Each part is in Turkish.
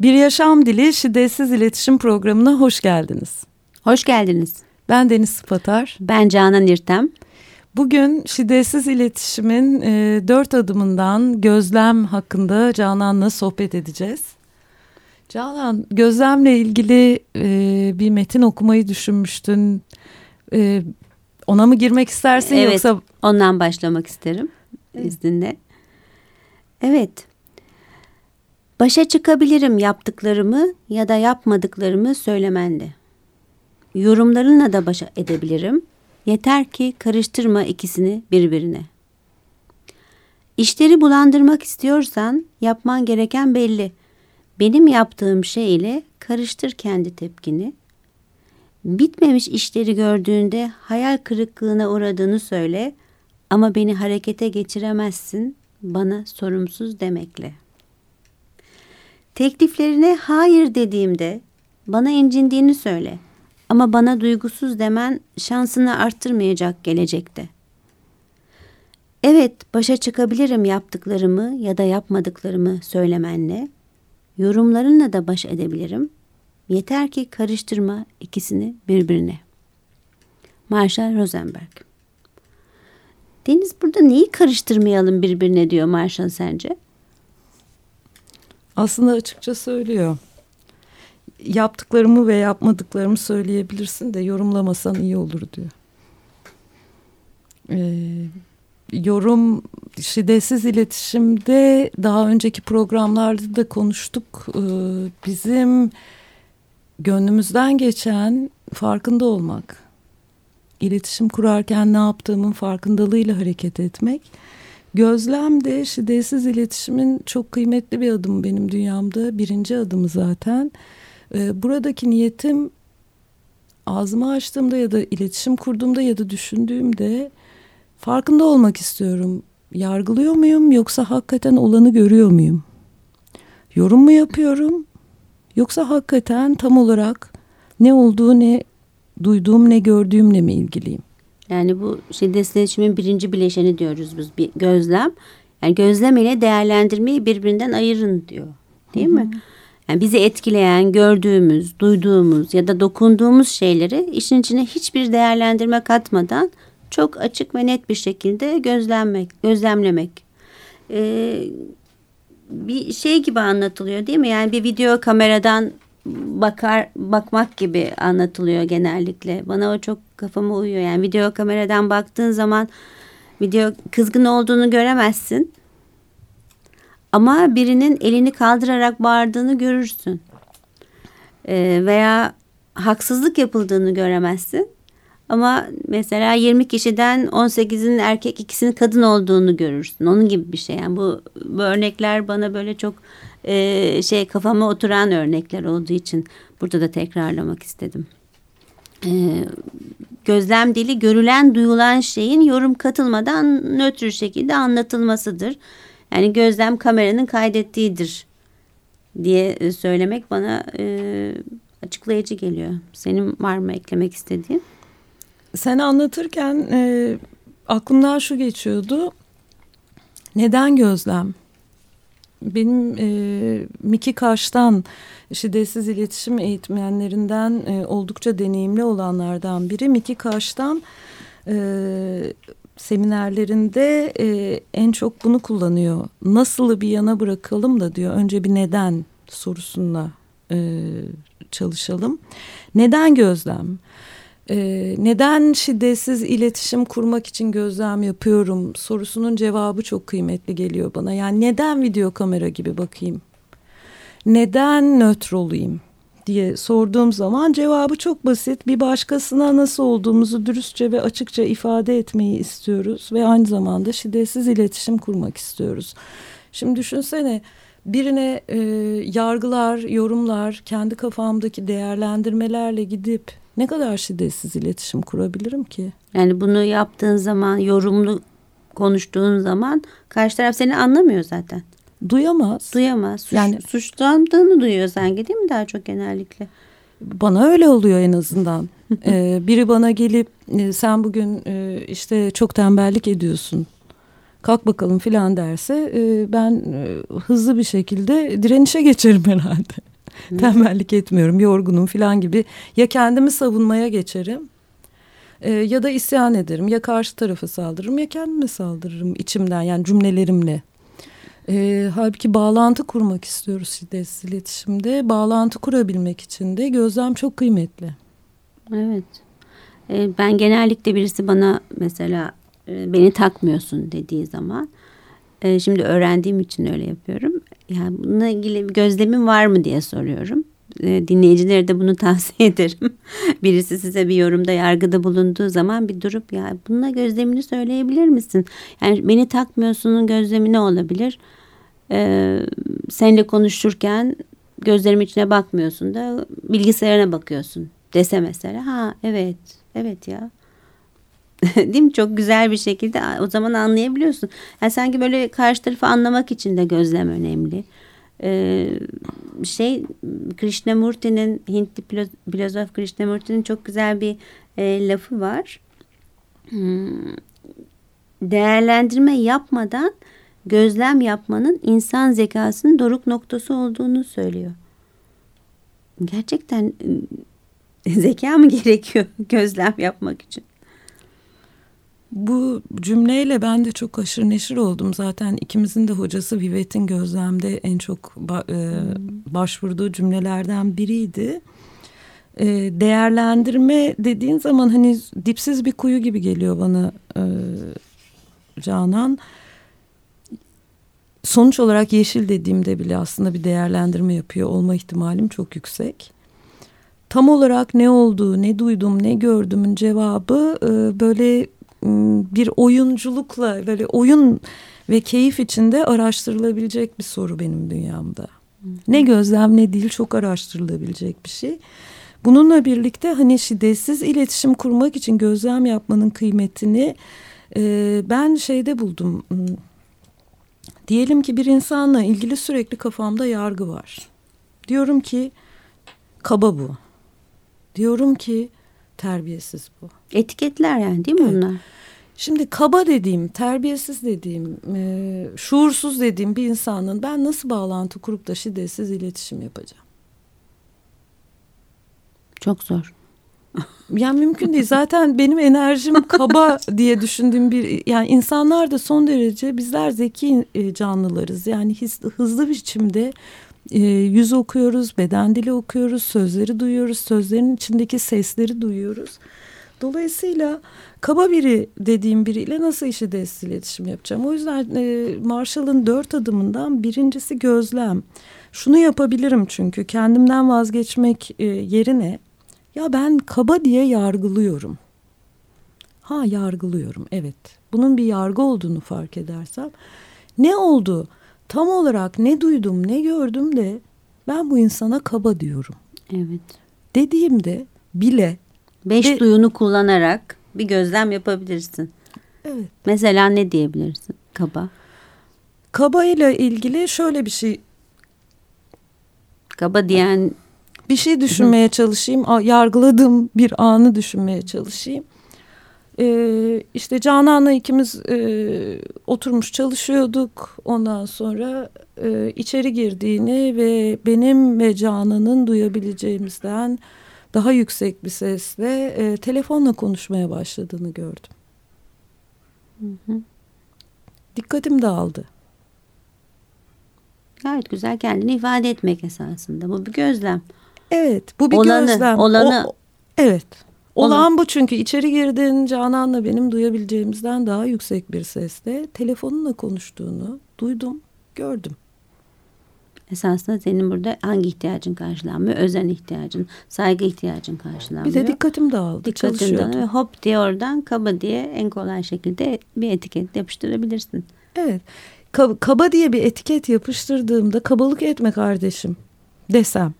Bir Yaşam Dili Şiddetsiz İletişim Programı'na hoş geldiniz. Hoş geldiniz. Ben Deniz Spatar. Ben Canan İrtem. Bugün şiddetsiz iletişimin e, dört adımından gözlem hakkında Canan'la sohbet edeceğiz. Canan, gözlemle ilgili e, bir metin okumayı düşünmüştün. E, ona mı girmek istersin evet, yoksa? ondan başlamak isterim izninle. Evet, başa çıkabilirim yaptıklarımı ya da yapmadıklarımı söylemenle. Yorumlarınla da başa edebilirim. Yeter ki karıştırma ikisini birbirine. İşleri bulandırmak istiyorsan yapman gereken belli. Benim yaptığım şey ile karıştır kendi tepkini. Bitmemiş işleri gördüğünde hayal kırıklığına uğradığını söyle ama beni harekete geçiremezsin bana sorumsuz demekle. Tekliflerine hayır dediğimde bana incindiğini söyle ama bana duygusuz demen şansını arttırmayacak gelecekte. Evet, başa çıkabilirim yaptıklarımı ya da yapmadıklarımı söylemenle. Yorumlarınla da baş edebilirim. Yeter ki karıştırma ikisini birbirine. Marshall Rosenberg Deniz burada neyi karıştırmayalım birbirine diyor Marshall sence? Aslında açıkça söylüyor. Yaptıklarımı ve yapmadıklarımı söyleyebilirsin de yorumlamasan iyi olur diyor. Ee, yorum şiddetsiz iletişimde daha önceki programlarda da konuştuk. Ee, bizim gönlümüzden geçen farkında olmak. İletişim kurarken ne yaptığımın farkındalığıyla hareket etmek. Gözlem de şiddetsiz iletişimin çok kıymetli bir adım benim dünyamda. Birinci adımı zaten. Ee, buradaki niyetim ağzımı açtığımda ya da iletişim kurduğumda ya da düşündüğümde farkında olmak istiyorum. Yargılıyor muyum yoksa hakikaten olanı görüyor muyum? Yorum mu yapıyorum yoksa hakikaten tam olarak ne olduğu ne duyduğum ne gördüğümle mi ilgiliyim? Yani bu şiddetsiz iletişimin birinci bileşeni diyoruz biz bir gözlem. Yani gözlem ile değerlendirmeyi birbirinden ayırın diyor. Değil Hı -hı. mi? Yani bizi etkileyen, gördüğümüz, duyduğumuz ya da dokunduğumuz şeyleri işin içine hiçbir değerlendirme katmadan çok açık ve net bir şekilde gözlemmek, gözlemlemek. Ee, bir şey gibi anlatılıyor değil mi? Yani bir video kameradan bakar bakmak gibi anlatılıyor genellikle. Bana o çok kafama uyuyor. Yani video kameradan baktığın zaman video kızgın olduğunu göremezsin. Ama birinin elini kaldırarak bağırdığını görürsün. Ee, veya haksızlık yapıldığını göremezsin. Ama mesela 20 kişiden 18'in erkek ikisinin kadın olduğunu görürsün. Onun gibi bir şey. Yani bu, bu örnekler bana böyle çok e, şey kafama oturan örnekler olduğu için burada da tekrarlamak istedim. E, gözlem dili görülen duyulan şeyin yorum katılmadan nötr şekilde anlatılmasıdır. Yani gözlem kameranın kaydettiğidir diye söylemek bana e, açıklayıcı geliyor. Senin var mı eklemek istediğin? Sen anlatırken e, aklımdan şu geçiyordu. Neden gözlem? Benim e, Miki Kaş'tan şiddetsiz iletişim eğitmenlerinden e, oldukça deneyimli olanlardan biri. Miki Kaş'tan e, seminerlerinde e, en çok bunu kullanıyor. Nasılı bir yana bırakalım da diyor. Önce bir neden sorusunda e, çalışalım. Neden gözlem? Ee, neden şiddetsiz iletişim kurmak için gözlem yapıyorum sorusunun cevabı çok kıymetli geliyor bana. Yani neden video kamera gibi bakayım? Neden nötr olayım? diye sorduğum zaman cevabı çok basit. Bir başkasına nasıl olduğumuzu dürüstçe ve açıkça ifade etmeyi istiyoruz ve aynı zamanda şiddetsiz iletişim kurmak istiyoruz. Şimdi düşünsene birine e, yargılar, yorumlar, kendi kafamdaki değerlendirmelerle gidip ne kadar şiddetsiz iletişim kurabilirim ki? Yani bunu yaptığın zaman, yorumlu konuştuğun zaman karşı taraf seni anlamıyor zaten. Duyamaz. Duyamaz. Suç, yani suçlandığını duyuyor sanki değil mi daha çok genellikle? Bana öyle oluyor en azından. ee, biri bana gelip e, sen bugün e, işte çok tembellik ediyorsun. Kalk bakalım filan derse e, ben e, hızlı bir şekilde direnişe geçerim herhalde. Tembellik etmiyorum, yorgunum falan gibi. Ya kendimi savunmaya geçerim e, ya da isyan ederim. Ya karşı tarafa saldırırım ya kendime saldırırım içimden yani cümlelerimle. E, halbuki bağlantı kurmak istiyoruz şiddetsiz iletişimde. Bağlantı kurabilmek için de gözlem çok kıymetli. Evet. E, ben genellikle birisi bana mesela e, beni takmıyorsun dediği zaman e, şimdi öğrendiğim için öyle yapıyorum. Yani bununla ilgili bir gözlemin var mı diye soruyorum. E, dinleyicilere de bunu tavsiye ederim. Birisi size bir yorumda yargıda bulunduğu zaman bir durup ya bununla gözlemini söyleyebilir misin? Yani beni takmıyorsunun gözlemi ne olabilir? Ee, seninle konuşurken gözlerim içine bakmıyorsun da bilgisayarına bakıyorsun dese mesela ha evet evet ya değil mi çok güzel bir şekilde o zaman anlayabiliyorsun yani sanki böyle karşı tarafı anlamak için de gözlem önemli ee, şey Krishnamurti'nin Hintli filozof Krishnamurti'nin çok güzel bir e, lafı var hmm, değerlendirme yapmadan gözlem yapmanın insan zekasının doruk noktası olduğunu söylüyor. Gerçekten ıı, zeka mı gerekiyor gözlem yapmak için? Bu cümleyle ben de çok aşırı neşir oldum. Zaten ikimizin de hocası Vivet'in gözlemde en çok ba e, başvurduğu cümlelerden biriydi. E, değerlendirme dediğin zaman hani dipsiz bir kuyu gibi geliyor bana e, Canan sonuç olarak yeşil dediğimde bile aslında bir değerlendirme yapıyor olma ihtimalim çok yüksek. Tam olarak ne olduğu, ne duydum, ne gördümün cevabı e, böyle bir oyunculukla böyle oyun ve keyif içinde araştırılabilecek bir soru benim dünyamda. Ne gözlem ne dil çok araştırılabilecek bir şey. Bununla birlikte hani şiddetsiz iletişim kurmak için gözlem yapmanın kıymetini e, ben şeyde buldum. Diyelim ki bir insanla ilgili sürekli kafamda yargı var. Diyorum ki kaba bu. Diyorum ki terbiyesiz bu. Etiketler yani değil mi evet. bunlar? Şimdi kaba dediğim, terbiyesiz dediğim, e, şuursuz dediğim bir insanın ben nasıl bağlantı kurup da şiddetsiz iletişim yapacağım? Çok zor. Yani mümkün değil. Zaten benim enerjim kaba diye düşündüğüm bir yani insanlar da son derece bizler zeki e, canlılarız. Yani his, hızlı biçimde e, yüz okuyoruz, beden dili okuyoruz, sözleri duyuyoruz, sözlerin içindeki sesleri duyuyoruz. Dolayısıyla kaba biri dediğim biriyle nasıl işi dest iletişim yapacağım? O yüzden e, Marshall'ın dört adımından birincisi gözlem. Şunu yapabilirim çünkü kendimden vazgeçmek e, yerine ya ben kaba diye yargılıyorum. Ha yargılıyorum evet. Bunun bir yargı olduğunu fark edersem ne oldu? Tam olarak ne duydum ne gördüm de ben bu insana kaba diyorum. Evet. Dediğimde bile. Beş de, duyunu kullanarak bir gözlem yapabilirsin. Evet. Mesela ne diyebilirsin kaba? Kaba ile ilgili şöyle bir şey. Kaba diyen bir şey düşünmeye çalışayım. Yargıladığım bir anı düşünmeye çalışayım. Ee, işte Canan'la ikimiz e, oturmuş çalışıyorduk. Ondan sonra e, içeri girdiğini ve benim ve Canan'ın duyabileceğimizden daha yüksek bir sesle e, telefonla konuşmaya başladığını gördüm. Hı hı. Dikkatim dağıldı. Gayet güzel kendini ifade etmek esasında. Bu bir gözlem. Evet bu bir olanı, gözlem. Olanı. O, evet. Olan bu çünkü içeri girdin Canan'la benim duyabileceğimizden daha yüksek bir sesle telefonunla konuştuğunu duydum, gördüm. Esasında senin burada hangi ihtiyacın karşılanmıyor? Özen ihtiyacın, saygı ihtiyacın karşılanmıyor. Bir de dikkatim dağıldı, dikkatim dağıldı. Hop diye oradan kaba diye en kolay şekilde bir etiket yapıştırabilirsin. Evet. Kaba diye bir etiket yapıştırdığımda kabalık etme kardeşim desem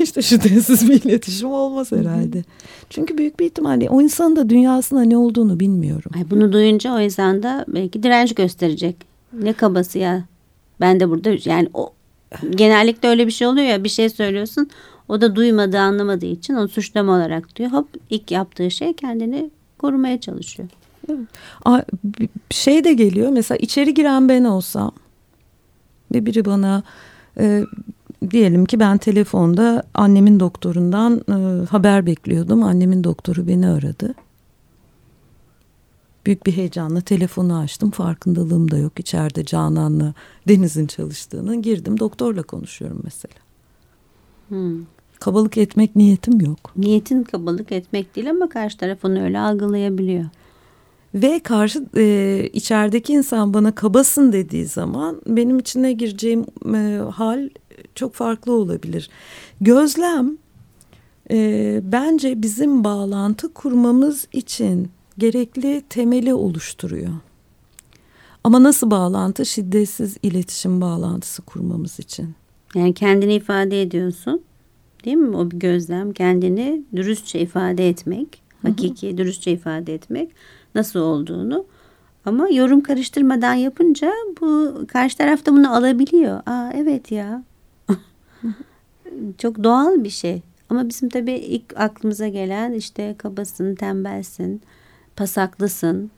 hiç de şiddetsiz bir iletişim olmaz herhalde. Çünkü büyük bir ihtimalle o insanın da dünyasında ne olduğunu bilmiyorum. Ay bunu duyunca o insan da belki direnç gösterecek. Ne kabası ya. Ben de burada yani o genellikle öyle bir şey oluyor ya bir şey söylüyorsun. O da duymadığı anlamadığı için onu suçlama olarak diyor. Hop ilk yaptığı şey kendini korumaya çalışıyor. Şey de geliyor mesela içeri giren ben olsam ve biri bana e, diyelim ki ben telefonda annemin doktorundan e, haber bekliyordum. Annemin doktoru beni aradı. Büyük bir heyecanla telefonu açtım. Farkındalığım da yok. İçeride Canan'la Deniz'in çalıştığını girdim. Doktorla konuşuyorum mesela. Hmm. Kabalık etmek niyetim yok. Niyetin kabalık etmek değil ama karşı taraf onu öyle algılayabiliyor. Ve karşı e, içerideki insan bana kabasın dediği zaman benim içine gireceğim e, hal çok farklı olabilir. Gözlem e, bence bizim bağlantı kurmamız için gerekli temeli oluşturuyor. Ama nasıl bağlantı? Şiddetsiz iletişim bağlantısı kurmamız için. Yani kendini ifade ediyorsun. Değil mi? O bir gözlem. Kendini dürüstçe ifade etmek. Hakiki dürüstçe ifade etmek. Nasıl olduğunu. Ama yorum karıştırmadan yapınca bu karşı tarafta bunu alabiliyor. Aa evet ya. Çok doğal bir şey. Ama bizim tabii ilk aklımıza gelen işte kabasın, tembelsin, pasaklısın.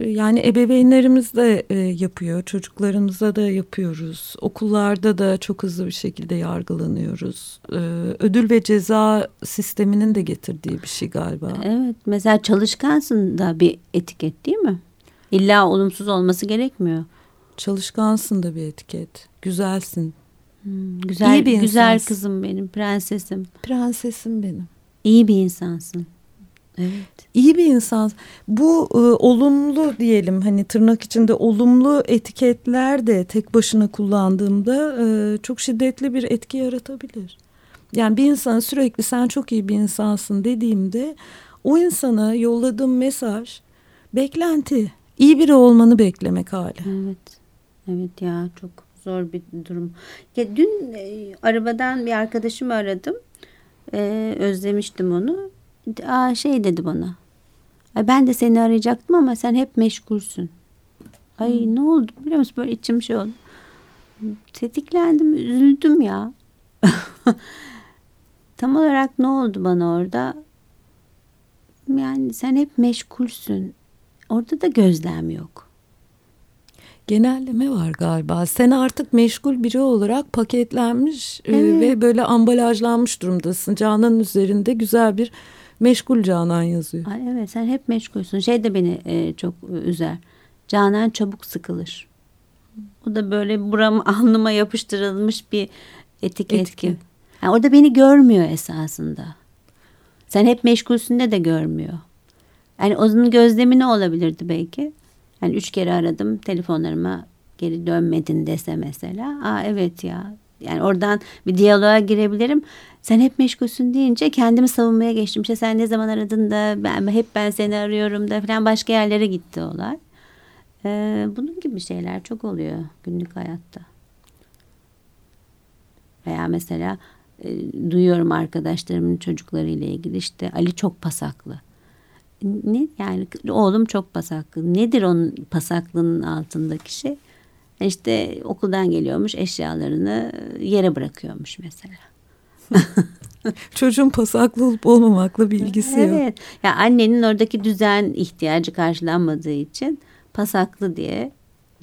Yani ebeveynlerimiz de e, yapıyor, çocuklarımıza da yapıyoruz. Okullarda da çok hızlı bir şekilde yargılanıyoruz. E, ödül ve ceza sisteminin de getirdiği bir şey galiba. Evet, mesela çalışkansın da bir etiket değil mi? İlla olumsuz olması gerekmiyor. Çalışkansın da bir etiket. Güzelsin. Hmm, güzel, İyi bir güzel kızım benim, prensesim. Prensesim benim. İyi bir insansın. Evet. İyi bir insan. Bu e, olumlu diyelim hani tırnak içinde olumlu etiketler de tek başına kullandığımda e, çok şiddetli bir etki yaratabilir. Yani bir insana sürekli sen çok iyi bir insansın dediğimde o insana yolladığım mesaj beklenti. iyi biri olmanı beklemek hali. Evet. Evet ya çok zor bir durum. Ya dün e, arabadan bir arkadaşımı aradım. E, özlemiştim onu Aa, şey dedi bana. Ay ben de seni arayacaktım ama sen hep meşgulsün. Ay hmm. ne oldu biliyor musun böyle içim şey oldu. Tetiklendim üzüldüm ya. Tam olarak ne oldu bana orada? Yani sen hep meşgulsün. Orada da gözlem yok. Genelleme var galiba. Sen artık meşgul biri olarak paketlenmiş e, evet. ve böyle ambalajlanmış durumdasın. Cananın üzerinde güzel bir Meşgul Canan yazıyor. Ay evet sen hep meşgulsün. Şey de beni e, çok üzer. Canan çabuk sıkılır. O da böyle buram alnıma yapıştırılmış bir etiket, etiket. gibi. Yani orada beni görmüyor esasında. Sen hep meşgulsün de de görmüyor. Yani onun gözlemi ne olabilirdi belki? Yani üç kere aradım telefonlarıma geri dönmedin dese mesela. Aa evet ya yani oradan bir diyaloğa girebilirim. Sen hep meşgulsün deyince kendimi savunmaya geçtim. İşte sen ne zaman aradın da ben hep ben seni arıyorum da falan başka yerlere gitti olay. Ee, bunun gibi şeyler çok oluyor günlük hayatta. Veya mesela e, duyuyorum arkadaşlarımın çocuklarıyla ilgili işte Ali çok pasaklı. Ne yani oğlum çok pasaklı. Nedir onun pasaklığının altındaki şey? İşte okuldan geliyormuş eşyalarını yere bırakıyormuş mesela. Çocuğun pasaklı olup olmamakla bir ilgisi evet. yok. Evet. Ya annenin oradaki düzen ihtiyacı karşılanmadığı için pasaklı diye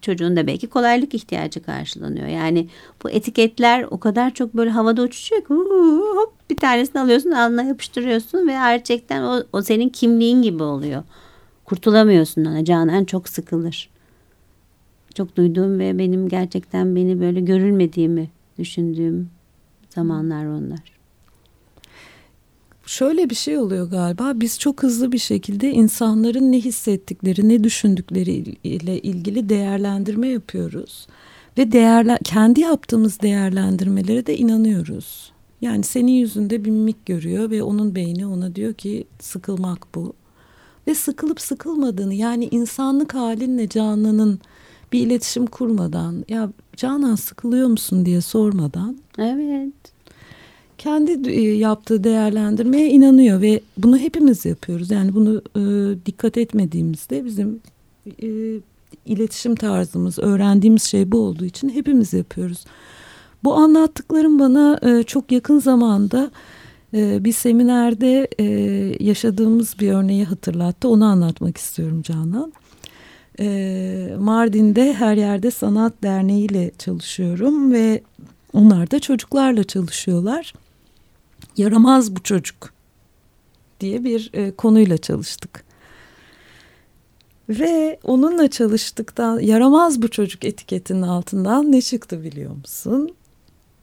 çocuğun da belki kolaylık ihtiyacı karşılanıyor. Yani bu etiketler o kadar çok böyle havada uçuşuyor ki hop bir tanesini alıyorsun alnına yapıştırıyorsun ve gerçekten o, o senin kimliğin gibi oluyor. Kurtulamıyorsun ona. Canan çok sıkılır çok duyduğum ve benim gerçekten beni böyle görülmediğimi düşündüğüm zamanlar onlar. Şöyle bir şey oluyor galiba biz çok hızlı bir şekilde insanların ne hissettikleri ne düşündükleri ile ilgili değerlendirme yapıyoruz. Ve değerler, kendi yaptığımız değerlendirmelere de inanıyoruz. Yani senin yüzünde bir mimik görüyor ve onun beyni ona diyor ki sıkılmak bu. Ve sıkılıp sıkılmadığını yani insanlık halinle canlının bir iletişim kurmadan ya Canan sıkılıyor musun diye sormadan. Evet. Kendi e, yaptığı değerlendirmeye inanıyor ve bunu hepimiz yapıyoruz. Yani bunu e, dikkat etmediğimizde bizim e, iletişim tarzımız, öğrendiğimiz şey bu olduğu için hepimiz yapıyoruz. Bu anlattıklarım bana çok yakın zamanda bir seminerde yaşadığımız bir örneği hatırlattı. Onu anlatmak istiyorum Canan. Mardin'de Her Yerde Sanat Derneği ile çalışıyorum ve onlar da çocuklarla çalışıyorlar. Yaramaz bu çocuk diye bir e, konuyla çalıştık. Ve onunla çalıştıktan yaramaz bu çocuk etiketinin altından ne çıktı biliyor musun?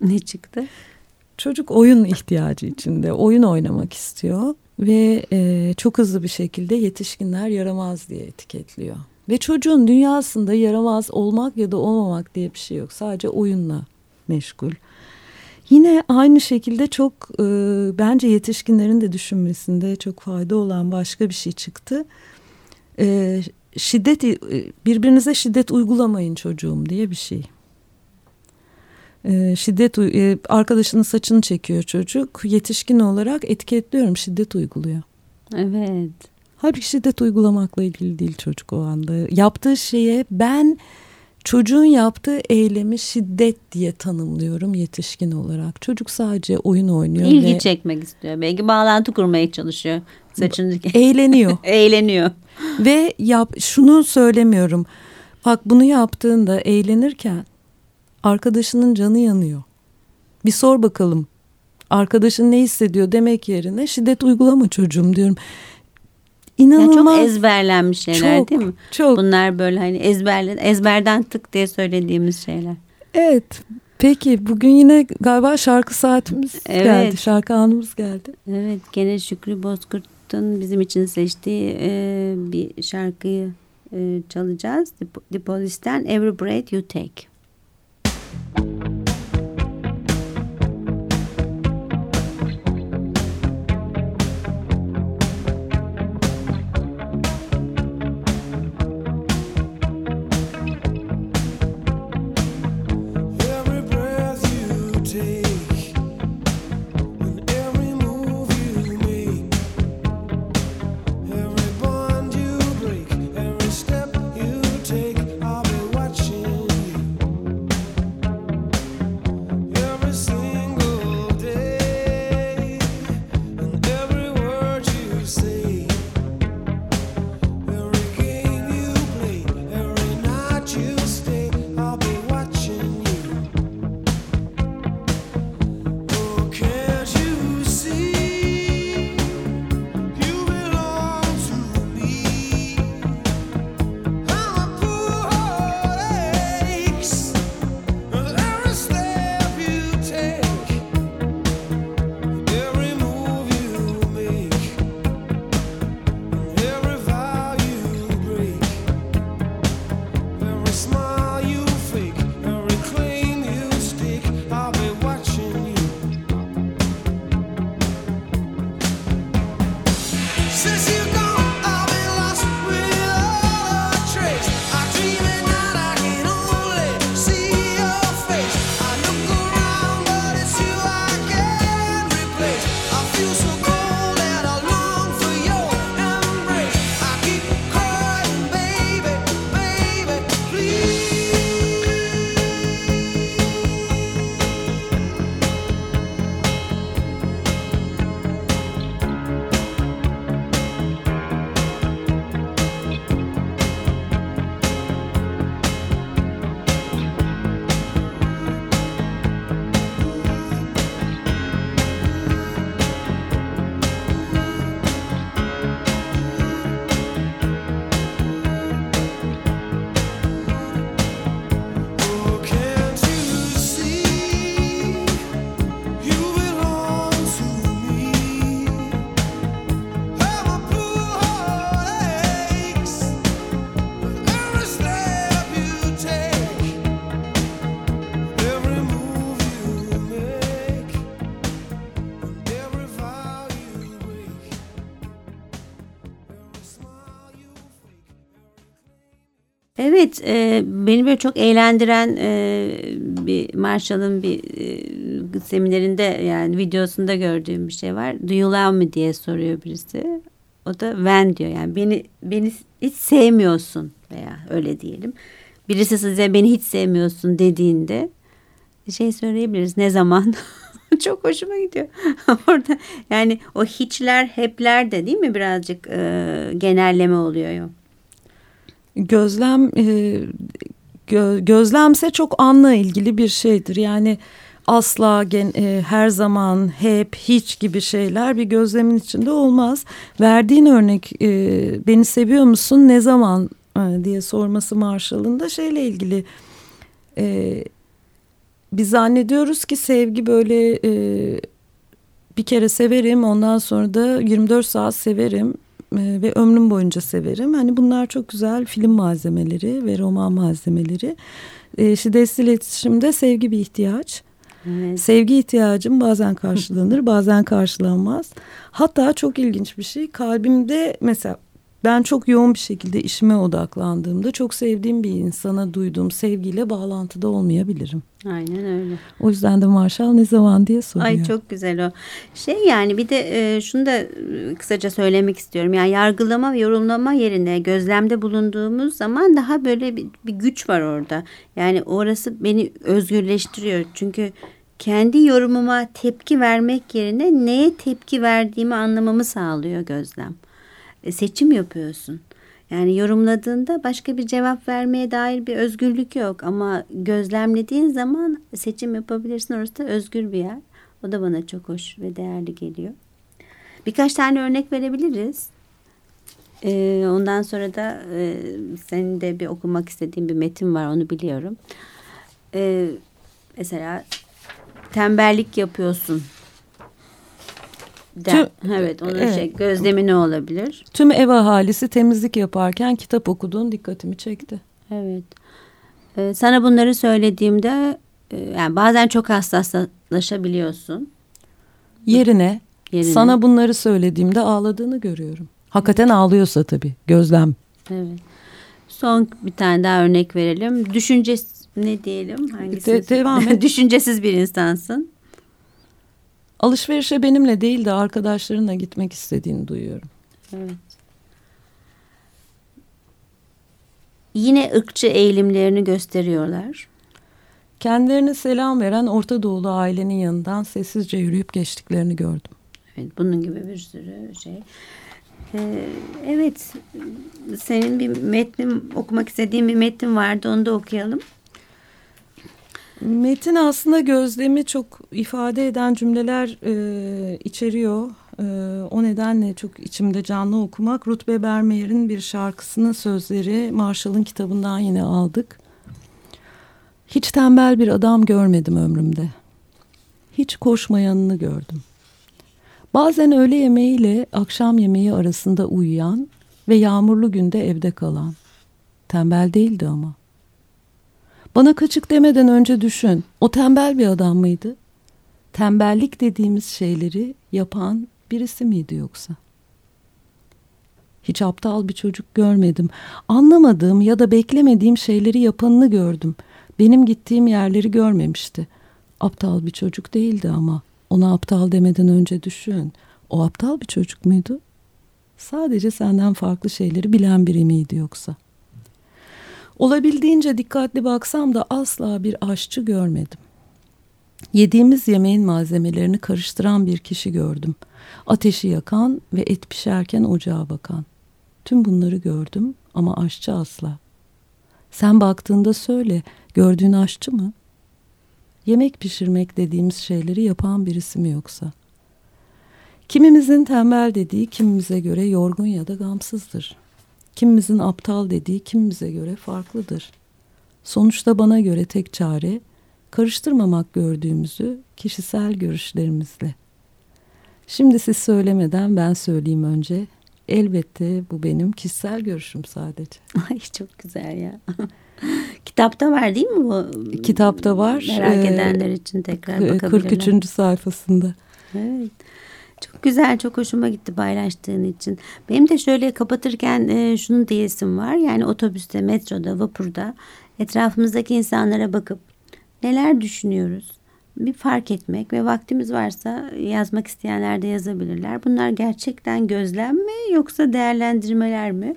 Ne çıktı? Çocuk oyun ihtiyacı içinde oyun oynamak istiyor ve e, çok hızlı bir şekilde yetişkinler yaramaz diye etiketliyor. Ve çocuğun dünyasında yaramaz olmak ya da olmamak diye bir şey yok. Sadece oyunla meşgul. Yine aynı şekilde çok e, bence yetişkinlerin de düşünmesinde çok fayda olan başka bir şey çıktı. E, şiddet e, birbirinize şiddet uygulamayın çocuğum diye bir şey. E, şiddet e, arkadaşının saçını çekiyor çocuk. Yetişkin olarak etiketliyorum şiddet uyguluyor. Evet. Halbuki şiddet uygulamakla ilgili değil çocuk o anda. Yaptığı şeye ben çocuğun yaptığı eylemi şiddet diye tanımlıyorum yetişkin olarak. Çocuk sadece oyun oynuyor. İlgi ve çekmek istiyor. Belki bağlantı kurmaya çalışıyor. Saçını eğleniyor. eğleniyor. Ve yap, şunu söylemiyorum. Bak bunu yaptığında eğlenirken arkadaşının canı yanıyor. Bir sor bakalım. Arkadaşın ne hissediyor demek yerine şiddet uygulama çocuğum diyorum. İnanılmaz. Yani çok ezberlenmiş şeyler çok, değil mi? Çok. Bunlar böyle hani ezberlen ezberden tık diye söylediğimiz şeyler. Evet. Peki bugün yine galiba şarkı saatimiz evet. geldi. Şarkı anımız geldi. Evet. Gene Şükrü Bozkurt'un bizim için seçtiği e, bir şarkıyı e, çalacağız. The, The Police'ten Every Breath You Take. Evet, e, beni böyle çok eğlendiren e, bir Marshall'ın bir e, seminerinde yani videosunda gördüğüm bir şey var. Do you love me diye soruyor birisi. O da when diyor yani beni beni hiç sevmiyorsun veya öyle diyelim. Birisi size beni hiç sevmiyorsun dediğinde şey söyleyebiliriz ne zaman çok hoşuma gidiyor. Orada yani o hiçler hepler de değil mi birazcık e, genelleme oluyor. Gözlem e, gö, gözlemse çok anla ilgili bir şeydir. Yani asla gen, e, her zaman hep hiç gibi şeyler bir gözlemin içinde olmaz. Verdiğin örnek e, beni seviyor musun ne zaman e, diye sorması Marshall'ın da şeyle ilgili. E, biz zannediyoruz ki sevgi böyle e, bir kere severim ondan sonra da 24 saat severim ve ömrüm boyunca severim. Hani bunlar çok güzel film malzemeleri ve roman malzemeleri. E, şiddetli iletişimde sevgi bir ihtiyaç. Evet. Sevgi ihtiyacım bazen karşılanır bazen karşılanmaz. Hatta çok ilginç bir şey kalbimde mesela ben çok yoğun bir şekilde işime odaklandığımda çok sevdiğim bir insana duyduğum sevgiyle bağlantıda olmayabilirim. Aynen öyle. O yüzden de Marshall ne zaman diye soruyor. Ay çok güzel o. Şey yani bir de e, şunu da e, kısaca söylemek istiyorum. Yani yargılama ve yorumlama yerine gözlemde bulunduğumuz zaman daha böyle bir, bir güç var orada. Yani orası beni özgürleştiriyor. Çünkü kendi yorumuma tepki vermek yerine neye tepki verdiğimi anlamamı sağlıyor gözlem. E, seçim yapıyorsun. Yani yorumladığında başka bir cevap vermeye dair bir özgürlük yok ama gözlemlediğin zaman seçim yapabilirsin. Orası da özgür bir yer. O da bana çok hoş ve değerli geliyor. Birkaç tane örnek verebiliriz. Ee, ondan sonra da e, senin de bir okumak istediğin bir metin var onu biliyorum. Ee, mesela tembellik yapıyorsun Tüm, evet onun evet. şey gözlemi ne olabilir? Tüm ev ahalisi temizlik yaparken kitap okuduğun dikkatimi çekti. Evet. Ee, sana bunları söylediğimde e, yani bazen çok hassaslaşabiliyorsun. Yerine, Yerine sana bunları söylediğimde ağladığını görüyorum. Hakikaten ağlıyorsa tabii gözlem. Evet. Son bir tane daha örnek verelim. Düşüncesiz ne diyelim? Hangisi? De, devam et. Düşüncesiz bir insansın. Alışverişe benimle değil de arkadaşlarınla gitmek istediğini duyuyorum. Evet. Yine ırkçı eğilimlerini gösteriyorlar. Kendilerine selam veren Orta Doğulu ailenin yanından sessizce yürüyüp geçtiklerini gördüm. Evet, bunun gibi bir sürü şey. Ee, evet, senin bir metnin okumak istediğin bir metnin vardı, onu da okuyalım. Metin aslında gözlemi çok ifade eden cümleler e, içeriyor. E, o nedenle çok içimde canlı okumak. Ruth Bebermeyer'in bir şarkısının sözleri Marshall'ın kitabından yine aldık. Hiç tembel bir adam görmedim ömrümde. Hiç koşmayanını gördüm. Bazen öğle yemeğiyle akşam yemeği arasında uyuyan ve yağmurlu günde evde kalan. Tembel değildi ama. Bana kaçık demeden önce düşün. O tembel bir adam mıydı? Tembellik dediğimiz şeyleri yapan birisi miydi yoksa? Hiç aptal bir çocuk görmedim. Anlamadığım ya da beklemediğim şeyleri yapanını gördüm. Benim gittiğim yerleri görmemişti. Aptal bir çocuk değildi ama. Ona aptal demeden önce düşün. O aptal bir çocuk muydu? Sadece senden farklı şeyleri bilen biri miydi yoksa? Olabildiğince dikkatli baksam da asla bir aşçı görmedim. Yediğimiz yemeğin malzemelerini karıştıran bir kişi gördüm. Ateşi yakan ve et pişerken ocağa bakan. Tüm bunları gördüm ama aşçı asla. Sen baktığında söyle, gördüğün aşçı mı? Yemek pişirmek dediğimiz şeyleri yapan birisi mi yoksa? Kimimizin tembel dediği kimimize göre yorgun ya da gamsızdır. Kimimizin aptal dediği kimimize göre farklıdır. Sonuçta bana göre tek çare karıştırmamak gördüğümüzü kişisel görüşlerimizle. Şimdi siz söylemeden ben söyleyeyim önce. Elbette bu benim kişisel görüşüm sadece. Ay çok güzel ya. Kitapta var değil mi bu? Kitapta var. Merak ee, edenler için tekrar bakabilirler. 43. sayfasında. Evet. Çok güzel, çok hoşuma gitti paylaştığın için. Benim de şöyle kapatırken e, şunu diyesim var. Yani otobüste, metroda, vapurda etrafımızdaki insanlara bakıp neler düşünüyoruz? Bir fark etmek ve vaktimiz varsa yazmak isteyenler de yazabilirler. Bunlar gerçekten gözlem mi yoksa değerlendirmeler mi?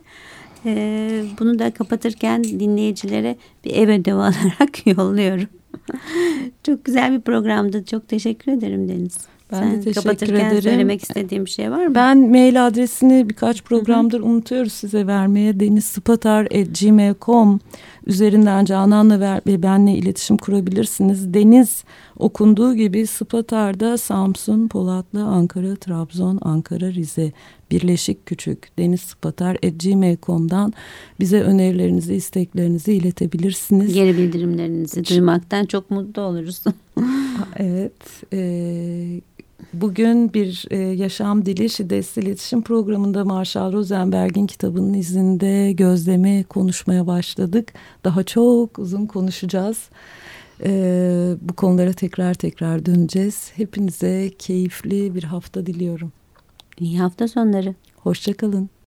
Ee, bunu da kapatırken dinleyicilere bir ev ödevi olarak yolluyorum. Çok güzel bir programdı. Çok teşekkür ederim Deniz. Ben Sen de teşekkür kapatırken ederim. söylemek istediğim bir şey var mı? Ben mail adresini birkaç programdır unutuyoruz size vermeye. denizspatar.gmail.com üzerinden Canan'la ve benle iletişim kurabilirsiniz. Deniz okunduğu gibi Spatar'da Samsun, Polatlı, Ankara, Trabzon, Ankara, Rize, Birleşik Küçük, denizspatar.gmail.com'dan bize önerilerinizi, isteklerinizi iletebilirsiniz. Geri bildirimlerinizi duymaktan çok mutlu oluruz. Evet. E, bugün bir e, yaşam dili şiddetsiz iletişim programında Marshall Rosenberg'in kitabının izinde gözleme konuşmaya başladık. Daha çok uzun konuşacağız. E, bu konulara tekrar tekrar döneceğiz. Hepinize keyifli bir hafta diliyorum. İyi hafta sonları. Hoşçakalın.